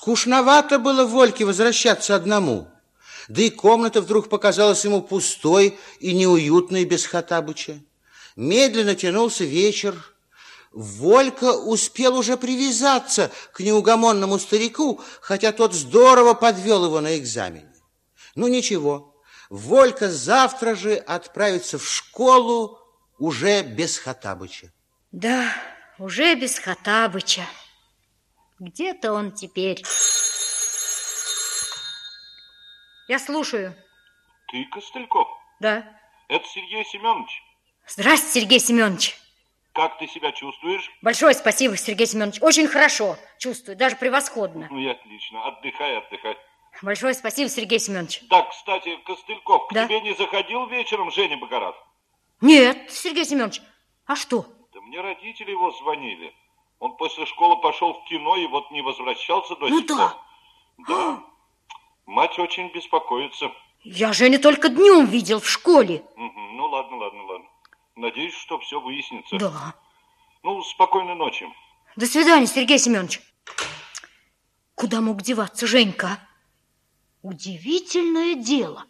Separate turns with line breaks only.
Скучновато было Вольке возвращаться одному. Да и комната вдруг показалась ему пустой и неуютной без Хатабыча. Медленно тянулся вечер. Волька успел уже привязаться к неугомонному старику, хотя тот здорово подвел его на экзамене. Ну ничего, Волька завтра же отправится в школу уже без Хатабыча.
Да, уже без Хатабыча. Где-то он теперь. Я слушаю.
Ты Костыльков?
Да.
Это Сергей Семенович.
Здравствуйте, Сергей Семенович.
Как ты себя чувствуешь?
Большое спасибо, Сергей Семенович. Очень хорошо чувствую, даже превосходно.
Ну и отлично. Отдыхай, отдыхай.
Большое спасибо, Сергей Семенович.
Да, кстати, Костыльков, к
Да?
тебе не заходил вечером Женя Богорат?
Нет, Сергей Семенович. А что?
Да мне родители его звонили. Он после школы пошел в кино и вот не возвращался до
Ну
сих
да.
пор. Да. Мать очень беспокоится.
Я Женю только днем видел в школе.
Мгм. Ну ладно, ладно, ладно. Надеюсь, что все выяснится.
Да.
Ну, спокойной ночи.
До свидания, Сергей Семенович. Куда мог деваться Женька? Удивительное дело.